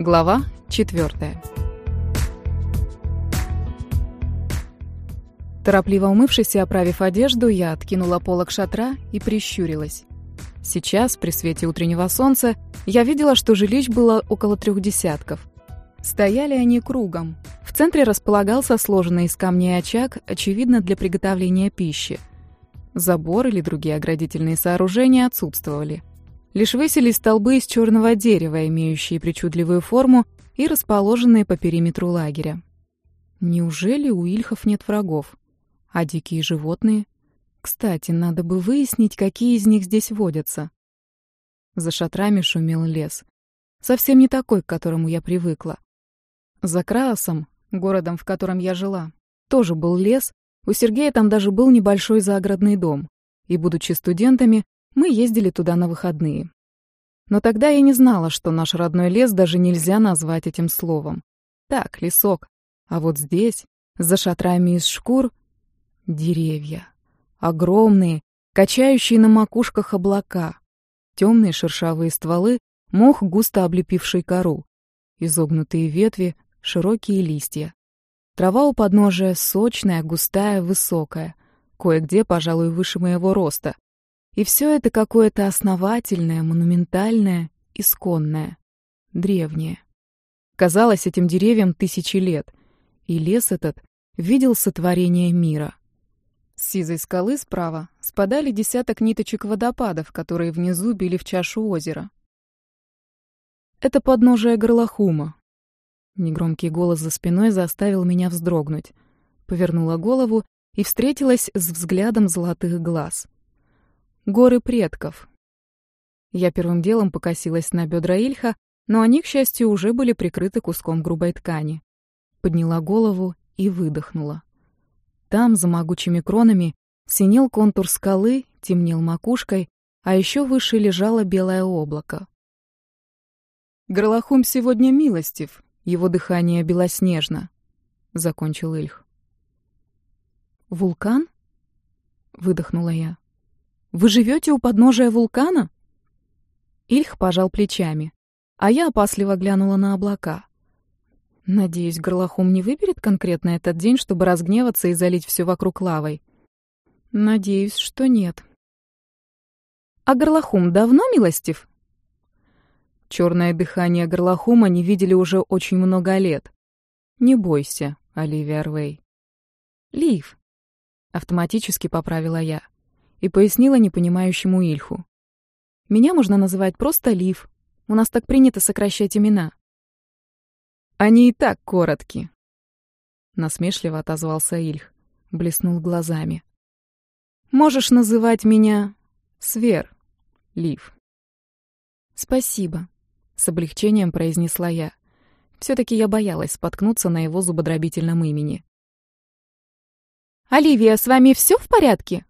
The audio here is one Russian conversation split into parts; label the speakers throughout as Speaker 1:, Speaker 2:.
Speaker 1: Глава четвертая. Торопливо умывшись и оправив одежду, я откинула полок шатра и прищурилась. Сейчас, при свете утреннего солнца, я видела, что жилищ было около трех десятков. Стояли они кругом. В центре располагался сложенный из камней очаг, очевидно, для приготовления пищи. Забор или другие оградительные сооружения отсутствовали. Лишь высились столбы из черного дерева, имеющие причудливую форму и расположенные по периметру лагеря. Неужели у ильхов нет врагов? А дикие животные? Кстати, надо бы выяснить, какие из них здесь водятся. За шатрами шумел лес. Совсем не такой, к которому я привыкла. За Краосом, городом, в котором я жила, тоже был лес, у Сергея там даже был небольшой загородный дом. И, будучи студентами, мы ездили туда на выходные. Но тогда я не знала, что наш родной лес даже нельзя назвать этим словом. Так, лесок. А вот здесь, за шатрами из шкур, деревья. Огромные, качающие на макушках облака. Темные шершавые стволы, мох, густо облепивший кору. Изогнутые ветви, широкие листья. Трава у подножия сочная, густая, высокая. Кое-где, пожалуй, выше моего роста. И все это какое-то основательное, монументальное, исконное, древнее. Казалось, этим деревьям тысячи лет, и лес этот видел сотворение мира. С сизой скалы справа спадали десяток ниточек водопадов, которые внизу били в чашу озера. Это подножие горлохума. Негромкий голос за спиной заставил меня вздрогнуть. Повернула голову и встретилась с взглядом золотых глаз — Горы предков. Я первым делом покосилась на бедра Ильха, но они, к счастью, уже были прикрыты куском грубой ткани. Подняла голову и выдохнула. Там, за могучими кронами, синел контур скалы, темнел макушкой, а еще выше лежало белое облако. «Горлохум сегодня милостив, его дыхание белоснежно», — закончил Ильх. «Вулкан?» — выдохнула я. Вы живете у подножия вулкана?» Ильх пожал плечами, а я опасливо глянула на облака. Надеюсь, Горлохум не выберет конкретно этот день, чтобы разгневаться и залить все вокруг лавой. Надеюсь, что нет. А Горлохум давно милостив? Черное дыхание Горлохума не видели уже очень много лет. Не бойся, Оливия Арвей. Лив. Автоматически поправила я и пояснила непонимающему Ильху. «Меня можно называть просто Лив. У нас так принято сокращать имена». «Они и так коротки», — насмешливо отозвался Ильх, блеснул глазами. «Можешь называть меня Свер, Лив». «Спасибо», — с облегчением произнесла я. все таки я боялась споткнуться на его зубодробительном имени. «Оливия, с вами все в порядке?»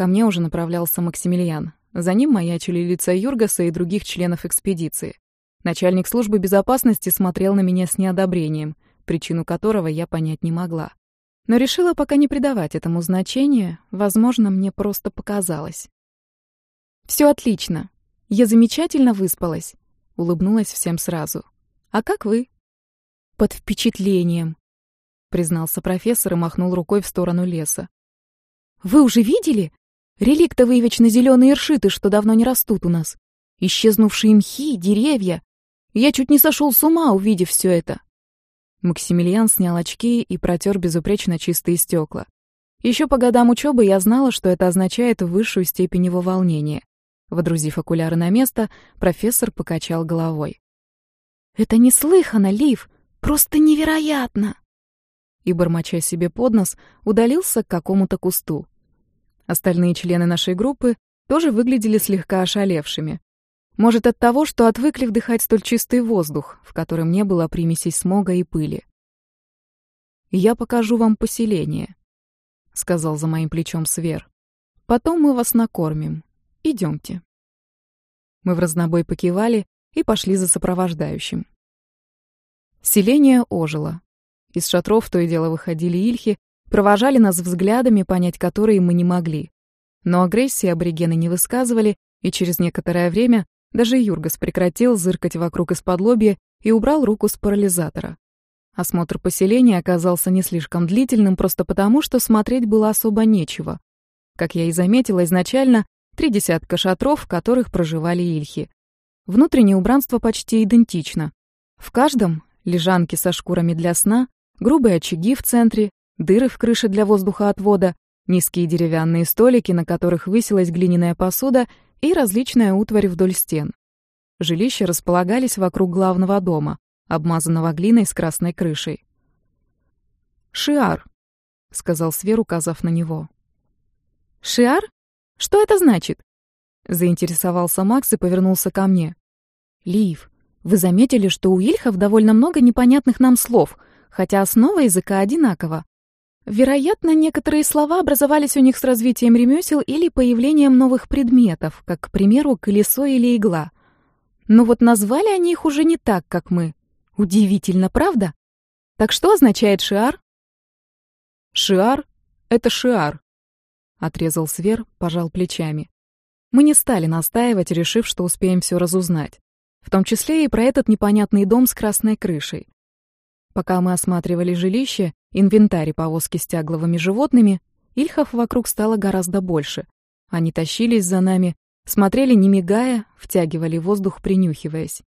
Speaker 1: Ко мне уже направлялся Максимилиан. За ним маячили лица Юргаса и других членов экспедиции. Начальник службы безопасности смотрел на меня с неодобрением, причину которого я понять не могла. Но решила пока не придавать этому значения, возможно, мне просто показалось. Все отлично. Я замечательно выспалась», — улыбнулась всем сразу. «А как вы?» «Под впечатлением», — признался профессор и махнул рукой в сторону леса. «Вы уже видели? Реликтовые вечно зеленые иршиты, что давно не растут у нас. Исчезнувшие мхи, деревья. Я чуть не сошел с ума, увидев все это. Максимилиан снял очки и протер безупречно чистые стекла. Еще по годам учебы я знала, что это означает высшую степень его волнения. Водрузив окуляры на место, профессор покачал головой. «Это неслыханно, Лив! Просто невероятно!» И, бормоча себе под нос, удалился к какому-то кусту. Остальные члены нашей группы тоже выглядели слегка ошалевшими. Может, от того, что отвыкли вдыхать столь чистый воздух, в котором не было примесей смога и пыли. «Я покажу вам поселение», — сказал за моим плечом Свер. «Потом мы вас накормим. Идемте». Мы в разнобой покивали и пошли за сопровождающим. Селение ожило. Из шатров то и дело выходили ильхи Провожали нас взглядами, понять которые мы не могли. Но агрессии аборигены не высказывали, и через некоторое время Даже Юргас прекратил зыркать вокруг из-под лобья и убрал руку с парализатора. Осмотр поселения оказался не слишком длительным просто потому, что смотреть было особо нечего. Как я и заметила изначально, три десятка шатров, в которых проживали ильхи. Внутреннее убранство почти идентично. В каждом — лежанки со шкурами для сна, грубые очаги в центре, дыры в крыше для воздухоотвода, низкие деревянные столики, на которых высилась глиняная посуда и различная утварь вдоль стен. Жилища располагались вокруг главного дома, обмазанного глиной с красной крышей. «Шиар», — сказал Свер, указав на него. «Шиар? Что это значит?» Заинтересовался Макс и повернулся ко мне. «Лив, вы заметили, что у ильхов довольно много непонятных нам слов, хотя основа языка одинакова. Вероятно, некоторые слова образовались у них с развитием ремесел или появлением новых предметов, как, к примеру, колесо или игла. Но вот назвали они их уже не так, как мы. Удивительно, правда? Так что означает шиар?
Speaker 2: Шиар — это шиар, — отрезал Свер, пожал плечами. Мы не стали настаивать, решив, что успеем все разузнать. В том числе и про этот непонятный дом с красной крышей. Пока мы осматривали жилище, инвентарь и повозки с тягловыми животными, ильхов вокруг стало гораздо больше. Они тащились за нами, смотрели не мигая, втягивали воздух, принюхиваясь.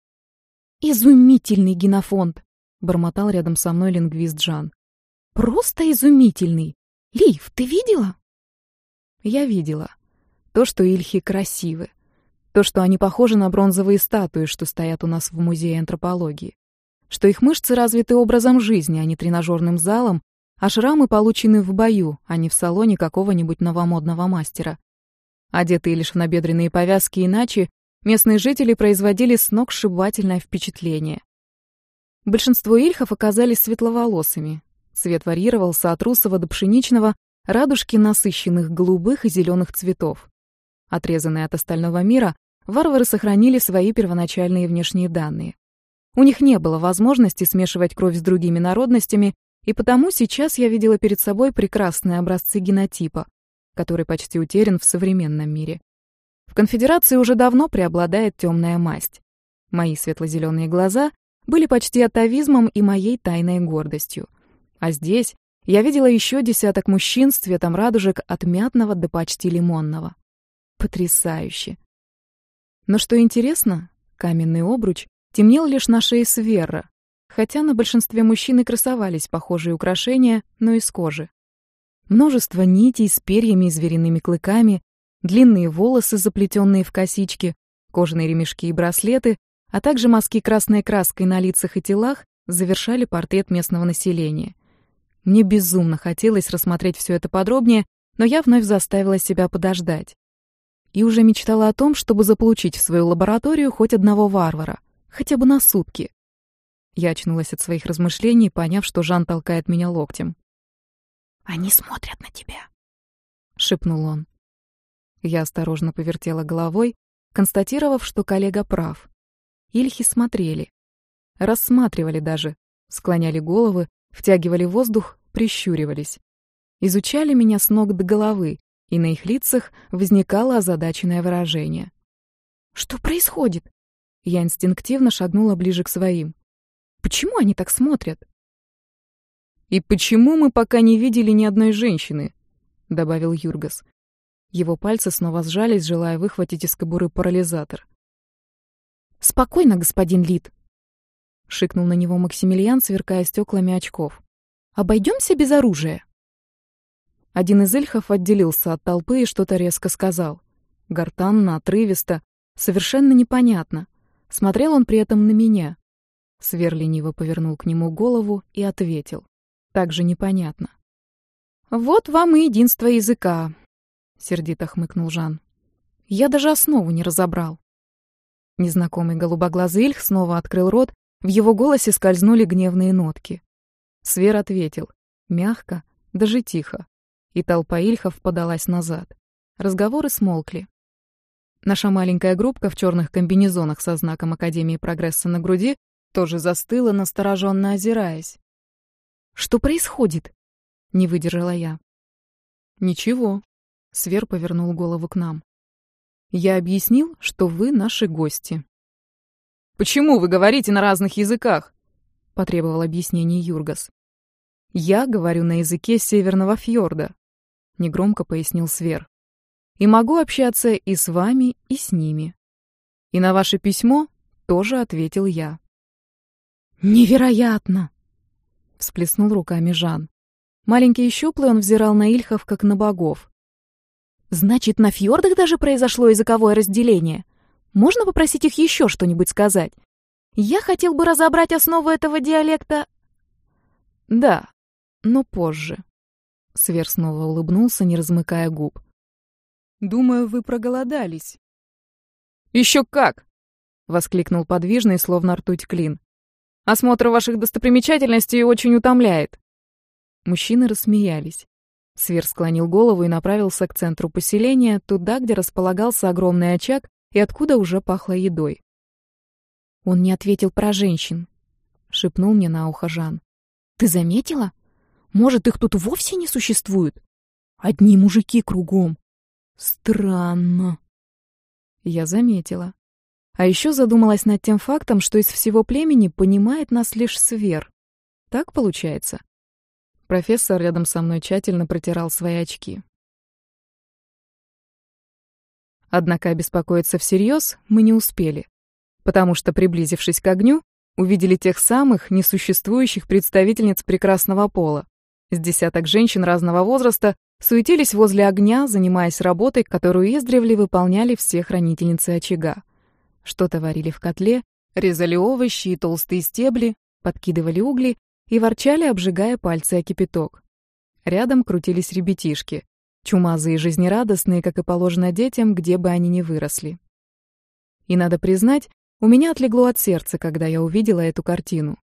Speaker 1: «Изумительный генофонд!» — бормотал рядом со мной лингвист Жан. «Просто изумительный! Лив, ты видела?»
Speaker 2: Я видела. То, что ильхи красивы. То, что они похожи на бронзовые статуи, что стоят у нас в музее антропологии что их мышцы развиты образом жизни, а не тренажерным залом, а шрамы получены в бою, а не в салоне какого-нибудь новомодного мастера. Одетые лишь в набедренные повязки иначе, местные жители производили сногсшибательное впечатление. Большинство ильхов оказались светловолосыми. Цвет варьировался от русого до пшеничного, радужки насыщенных голубых и зеленых цветов. Отрезанные от остального мира, варвары сохранили свои первоначальные внешние данные. У них не было возможности смешивать кровь с другими народностями, и потому сейчас я видела перед собой прекрасные образцы генотипа, который почти утерян в современном мире. В конфедерации уже давно преобладает темная масть. Мои светло-зеленые глаза были почти атовизмом и моей тайной гордостью. А здесь я видела еще десяток мужчин с цветом радужек от мятного до почти лимонного. Потрясающе. Но что интересно, каменный обруч темнел лишь на шее Свера, хотя на большинстве мужчин и красовались похожие украшения, но из кожи. Множество нитей с перьями и звериными клыками, длинные волосы, заплетенные в косички, кожаные ремешки и браслеты, а также мазки красной краской на лицах и телах завершали портрет местного населения. Мне безумно хотелось рассмотреть все это подробнее, но я вновь заставила себя подождать. И уже мечтала о том, чтобы заполучить в свою лабораторию хоть одного варвара — Хотя бы на сутки. Я очнулась от своих размышлений, поняв, что Жан толкает меня локтем.
Speaker 1: «Они смотрят на тебя», —
Speaker 2: шепнул он. Я осторожно повертела головой, констатировав, что коллега прав. Ильхи смотрели. Рассматривали даже. Склоняли головы, втягивали воздух, прищуривались. Изучали меня с ног до головы, и на их лицах возникало озадаченное выражение.
Speaker 1: «Что происходит?»
Speaker 2: Я инстинктивно шагнула ближе к своим. Почему они так смотрят? «И почему мы пока не видели ни одной женщины?» — добавил Юргас. Его пальцы снова сжались, желая выхватить из кобуры парализатор.
Speaker 1: «Спокойно, господин Лид», —
Speaker 2: шикнул на него Максимилиан, сверкая стеклами очков.
Speaker 1: «Обойдемся без оружия».
Speaker 2: Один из эльхов отделился от толпы и что-то резко сказал. Гортанно, отрывисто, совершенно непонятно. Смотрел он при этом на меня. Свер лениво повернул к нему голову и ответил. Так же непонятно.
Speaker 1: «Вот вам и единство языка», — сердито хмыкнул Жан. «Я даже основу не разобрал».
Speaker 2: Незнакомый голубоглазый Ильх снова открыл рот, в его голосе скользнули гневные нотки. Свер ответил, мягко, даже тихо, и толпа Ильхов подалась назад. Разговоры смолкли. Наша маленькая группка в черных комбинезонах со знаком Академии Прогресса на груди тоже застыла, настороженно озираясь.
Speaker 1: «Что происходит?» — не выдержала я.
Speaker 2: «Ничего», — Свер повернул голову к нам.
Speaker 1: Я объяснил, что вы наши гости. «Почему вы говорите на разных языках?» — потребовал объяснений Юргас. «Я говорю на языке Северного фьорда», — негромко пояснил Свер. «И могу общаться и с вами, и с ними. И на ваше письмо тоже ответил я».
Speaker 2: «Невероятно!» — всплеснул руками Жан. Маленький и щуплый он взирал на Ильхов, как на богов. «Значит, на фьордах даже произошло языковое разделение? Можно попросить их еще что-нибудь сказать? Я хотел бы разобрать основу этого диалекта...»
Speaker 1: «Да, но позже». Свер снова улыбнулся, не размыкая губ. «Думаю, вы проголодались». «Еще как!» — воскликнул подвижный, словно ртуть клин. «Осмотр ваших достопримечательностей очень утомляет». Мужчины рассмеялись. Свер склонил голову и направился к центру поселения, туда, где располагался огромный очаг и откуда уже пахло едой.
Speaker 2: «Он не ответил про женщин», — шепнул мне на ухо Жан. «Ты заметила? Может, их тут вовсе не существует? Одни мужики кругом. Странно».
Speaker 1: Я заметила. А еще задумалась над тем фактом, что из всего племени понимает нас лишь Свер. Так получается? Профессор рядом со мной тщательно протирал свои очки. Однако беспокоиться всерьез мы не успели, потому что, приблизившись к огню, увидели тех самых несуществующих представительниц прекрасного пола. С десяток женщин разного возраста суетились возле огня, занимаясь работой, которую издревле выполняли все хранительницы очага. Что-то варили в котле, резали овощи и толстые стебли, подкидывали угли и ворчали, обжигая пальцы о кипяток. Рядом крутились ребятишки, чумазые и жизнерадостные, как и положено детям, где бы они ни выросли. И надо признать, у меня отлегло от сердца, когда я увидела эту картину.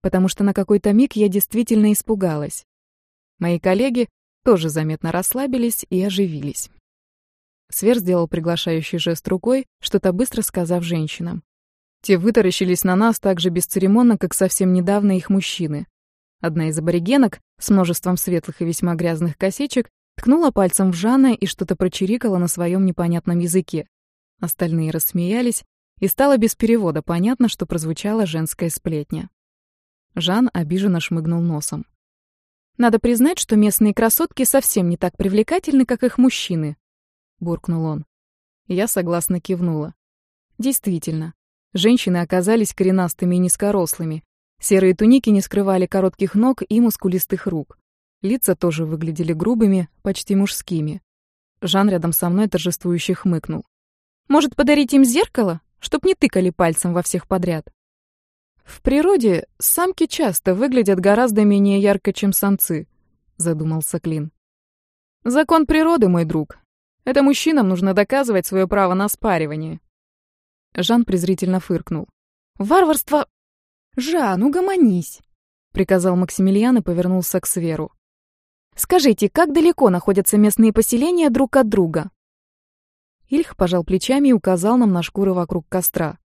Speaker 1: Потому что на какой-то миг я действительно испугалась. Мои коллеги тоже заметно расслабились и оживились. Свер сделал приглашающий жест рукой, что-то быстро сказав женщинам. Те вытаращились на нас так же бесцеремонно, как совсем недавно их мужчины. Одна из аборигенок с множеством светлых и весьма грязных косичек ткнула пальцем в Жана и что-то прочирикала на своем непонятном языке. Остальные рассмеялись, и стало без перевода понятно, что прозвучала женская сплетня. Жан обиженно шмыгнул носом.
Speaker 2: «Надо признать, что местные красотки совсем не так привлекательны, как их мужчины», — буркнул он.
Speaker 1: Я согласно кивнула. Действительно, женщины оказались коренастыми и низкорослыми. Серые туники не скрывали коротких ног и мускулистых рук. Лица тоже выглядели грубыми, почти мужскими. Жан рядом со мной торжествующе хмыкнул.
Speaker 2: «Может, подарить им зеркало?» чтоб не тыкали пальцем во всех подряд.
Speaker 1: В природе самки часто выглядят гораздо менее ярко, чем самцы, задумался Клин. Закон природы, мой друг. Это мужчинам нужно доказывать свое право на спаривание. Жан презрительно фыркнул.
Speaker 2: Варварство... Жан, угомонись, приказал Максимилиан и повернулся к Сверу. Скажите, как далеко находятся местные поселения друг от друга?
Speaker 1: Ильх пожал плечами и указал нам на шкуры вокруг костра.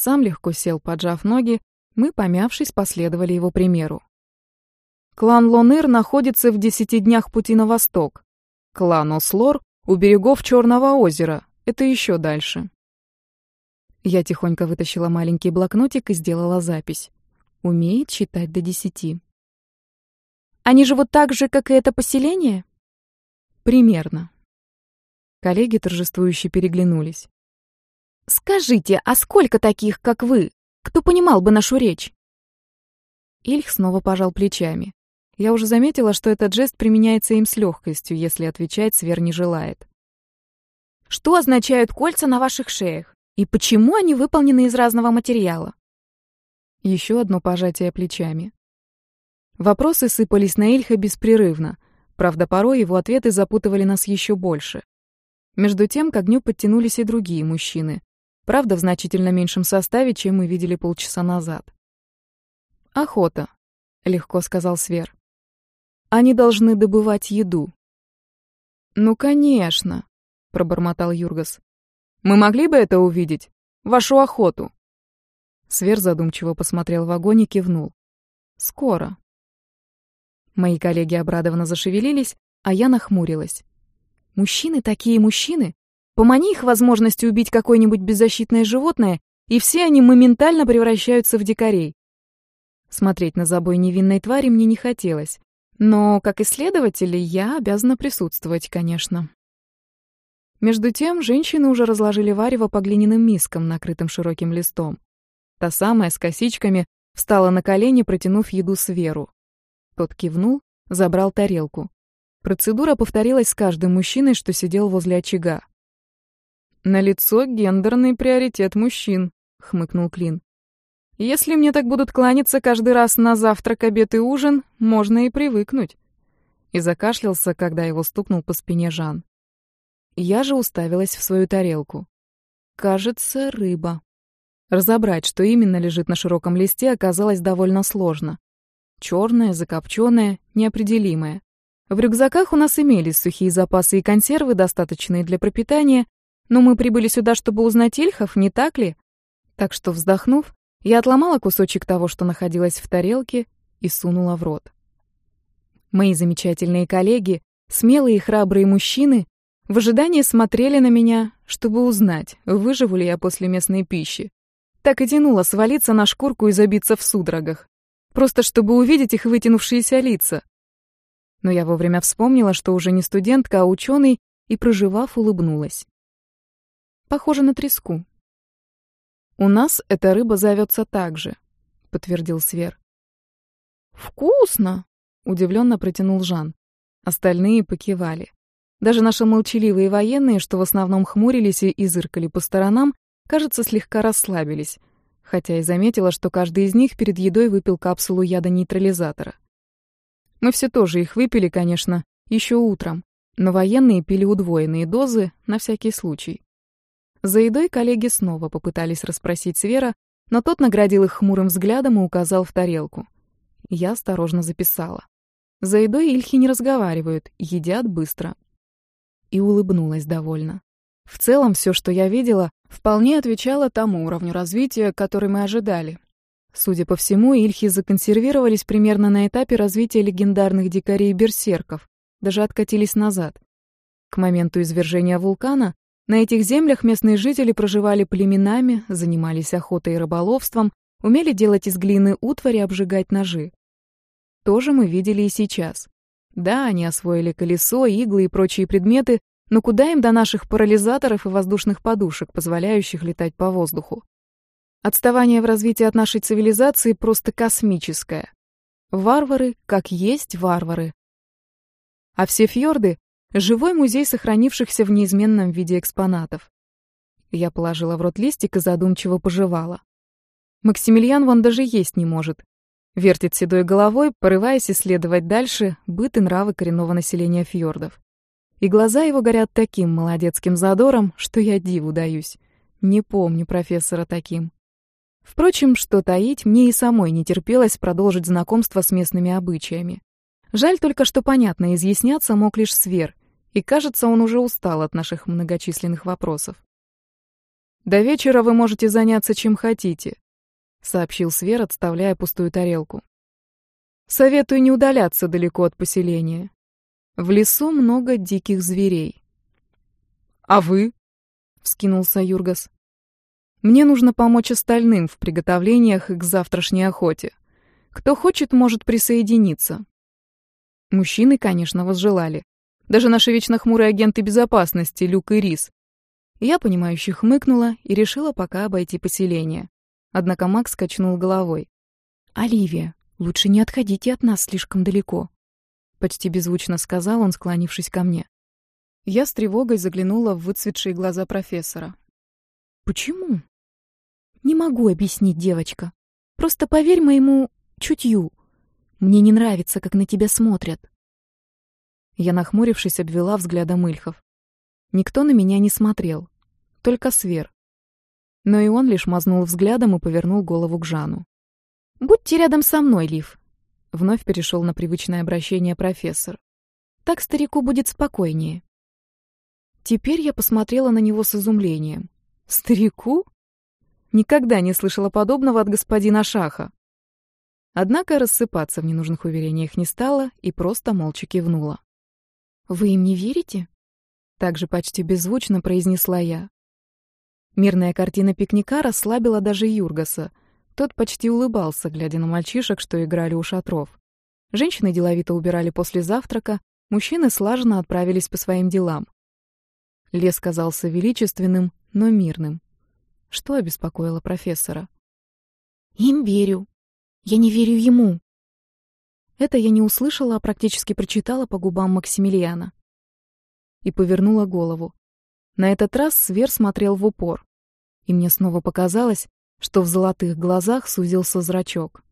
Speaker 1: Сам легко сел, поджав ноги, мы, помявшись, последовали его примеру. Клан Лоныр находится в десяти днях пути на восток. Клан Ослор у берегов Черного озера. Это еще дальше. Я тихонько вытащила маленький блокнотик и сделала запись. Умеет считать до десяти.
Speaker 2: Они живут так же, как и это поселение?
Speaker 1: Примерно. Коллеги торжествующе переглянулись.
Speaker 2: «Скажите, а сколько таких, как вы? Кто понимал бы нашу речь?»
Speaker 1: Ильх снова пожал плечами. Я уже заметила, что этот жест применяется им с легкостью, если отвечать Свер не желает.
Speaker 2: «Что означают кольца на ваших шеях? И почему они выполнены из разного материала?»
Speaker 1: Еще одно пожатие плечами. Вопросы сыпались на Ильха беспрерывно. Правда, порой его ответы запутывали нас еще больше. Между тем к огню подтянулись и другие мужчины. Правда, в значительно меньшем составе, чем мы видели полчаса назад. «Охота», — легко сказал Свер. «Они должны добывать еду». «Ну, конечно», — пробормотал Юргас. «Мы могли бы это увидеть? Вашу охоту?» Свер задумчиво посмотрел в огонь и кивнул. «Скоро». Мои коллеги обрадованно зашевелились, а я нахмурилась. Мужчины такие мужчины.
Speaker 2: Помани их возможности убить какое-нибудь беззащитное животное, и все они моментально превращаются в дикарей. Смотреть на забой невинной твари мне не хотелось. Но, как исследователь, я обязана присутствовать, конечно. Между тем, женщины уже разложили варево по глиняным мискам, накрытым широким листом. Та самая, с косичками, встала на колени, протянув еду Сверу. Тот кивнул, забрал тарелку. Процедура повторилась с каждым мужчиной, что сидел возле очага. «На лицо гендерный приоритет мужчин», — хмыкнул Клин. «Если мне так будут кланяться каждый раз на завтрак, обед и ужин, можно и привыкнуть». И закашлялся, когда его стукнул по спине Жан. Я же уставилась в свою тарелку. Кажется, рыба. Разобрать, что именно лежит на широком листе, оказалось довольно сложно. Черная, закопченная, неопределимая. В рюкзаках у нас имелись сухие запасы и консервы, достаточные для пропитания, но мы прибыли сюда, чтобы узнать Ильхов, не так ли? Так что, вздохнув, я отломала кусочек того, что находилось в тарелке, и сунула в рот. Мои замечательные коллеги, смелые и храбрые мужчины, в ожидании смотрели на меня, чтобы узнать, выживу ли я после местной пищи. Так и тянуло свалиться на шкурку и забиться в судорогах. Просто чтобы увидеть их вытянувшиеся лица. Но я вовремя вспомнила, что уже не студентка, а ученый, и, проживав, улыбнулась. Похоже на треску. «У нас эта рыба зовется так же», — подтвердил Свер. «Вкусно!» — удивленно протянул Жан. Остальные покивали. Даже наши молчаливые военные, что в основном хмурились и зыркали по сторонам, кажется, слегка расслабились, хотя и заметила, что каждый из них перед едой выпил капсулу яда нейтрализатора. Мы все тоже их выпили, конечно, еще утром, но военные пили удвоенные дозы на всякий случай. За едой коллеги снова попытались расспросить Свера, но тот наградил их хмурым взглядом и указал в тарелку. Я осторожно записала. За едой ильхи не разговаривают, едят быстро. И улыбнулась довольно. В целом, все, что я видела, вполне отвечало тому уровню развития, который мы ожидали. Судя по всему, ильхи законсервировались примерно на этапе развития легендарных дикарей-берсерков, даже откатились назад. К моменту извержения вулкана на этих землях местные жители проживали племенами, занимались охотой и рыболовством, умели делать из глины утварь и обжигать ножи. То же мы видели и сейчас. Да, они освоили колесо, иглы и прочие предметы, но куда им до наших парализаторов и воздушных подушек, позволяющих летать по воздуху? Отставание в развитии от нашей цивилизации просто космическое. Варвары, как есть варвары. А все фьорды Живой музей сохранившихся в неизменном виде экспонатов. Я положила в рот листик и задумчиво пожевала. Максимилиан вон даже есть не может. Вертит седой головой, порываясь исследовать дальше быт и нравы коренного населения фьордов. И глаза его горят таким молодецким задором, что я диву даюсь. Не помню профессора таким. Впрочем, что таить, мне и самой не терпелось продолжить знакомство с местными обычаями. Жаль только, что понятно изъясняться мог лишь Свер, и, кажется, он уже устал от наших многочисленных вопросов. «До вечера вы можете заняться чем хотите», — сообщил Свер, отставляя пустую тарелку. «Советую не удаляться далеко от поселения. В лесу много диких зверей». «А вы?» — вскинулся Юргас. «Мне нужно помочь остальным в приготовлениях к завтрашней охоте. Кто хочет, может присоединиться». Мужчины, конечно, возжелали. Даже наши вечно хмурые агенты безопасности, Люк и Рис. Я, понимающе хмыкнула и решила пока обойти поселение. Однако Макс качнул головой. «Оливия, лучше не отходите от нас слишком далеко», — почти беззвучно сказал он, склонившись ко мне. Я с тревогой заглянула в выцветшие глаза профессора. «Почему?» «Не могу объяснить, девочка. Просто поверь моему чутью. Мне не нравится, как на тебя смотрят». Я, нахмурившись, обвела взглядом Ильхов. Никто на меня не смотрел, только Свер. Но и он лишь мазнул взглядом и повернул голову к Жану. «Будьте рядом со мной, Лив», — вновь перешел на привычное обращение профессор. «Так старику будет спокойнее». Теперь я посмотрела на него с изумлением. «Старику?» Никогда не слышала подобного от господина Шаха. Однако рассыпаться в ненужных уверениях не стала и просто молча кивнула. «Вы им не верите?» Также почти беззвучно произнесла я. Мирная картина пикника расслабила даже Юргаса. Тот почти улыбался, глядя на мальчишек, что играли у шатров. Женщины деловито убирали после завтрака, мужчины слаженно отправились по своим делам. Лес казался величественным, но мирным. Что обеспокоило профессора?
Speaker 1: «Им верю. Я не верю ему».
Speaker 2: Это я не услышала, а практически прочитала по губам Максимилиана. И повернула голову. На этот раз Свер смотрел в упор. И мне снова показалось, что в золотых глазах сузился зрачок.